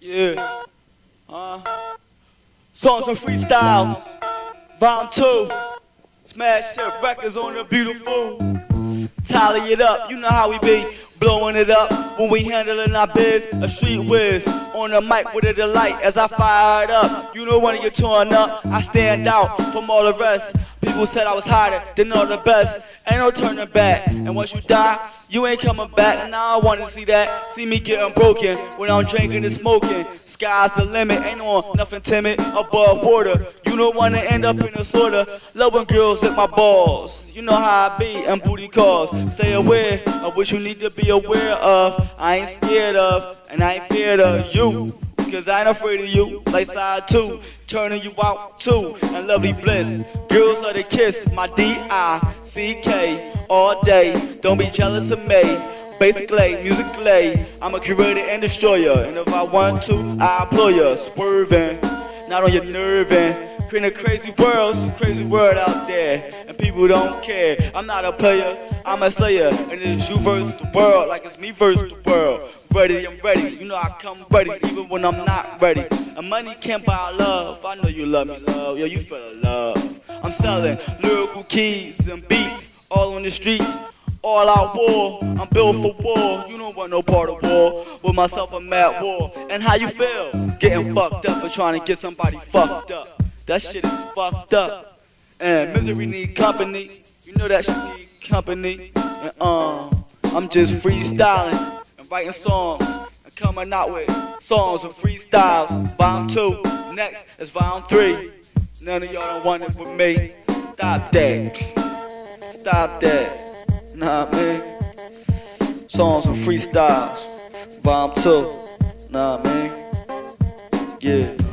Yeah. Uh, songs and freestyle. Volume two. Smash hit records on the beautiful. Tally it up, you know how we be. Blowing it up when we handling our biz. A street whiz on the mic with a delight as I fire it up. You know when you're torn up, I stand out from all the rest. People said I was hotter than all the best. Ain't no turning back. And once you die, you ain't coming back. And now I wanna see that. See me getting broken when I'm drinking and smoking. Sky's the limit. Ain't on nothing timid above water. You don't wanna end up in a slaughter. Loving girls at my balls. You know how I be and booty calls. Stay aware of what you need to be aware of. I ain't scared of, and I ain't feared of you. Cause I ain't afraid of you, like side two, turning you out too, and lovely bliss. Girls love to kiss, my D-I-C-K, all day. Don't be jealous of me. Basically, musically, I'm a curator and destroyer. And if I want to, I employ you. Swerving, not on your nerving. Creating a crazy world, some crazy world out there. And people don't care. I'm not a player, I'm a slayer. And it's you versus the world, like it's me versus the world ready, I'm ready. You know I come ready even when I'm not ready. And money can't buy love. I know you love me, love. Yo, you feel love. I'm selling lyrical keys and beats all on the streets. All out war, I'm built for war. You don't want no part of war. With myself, I'm at war. And how you feel? Getting fucked up or trying to get somebody fucked up. That shit is fucked up. And misery need company. You know that shit need company. And um, I'm just freestyling writing songs and coming out with songs and freestyles. Volume two, next is volume three. None of y'all don't want it with me. Stop that. Stop that. Nah, man. Songs and freestyles. Volume two. Nah, man. Yeah.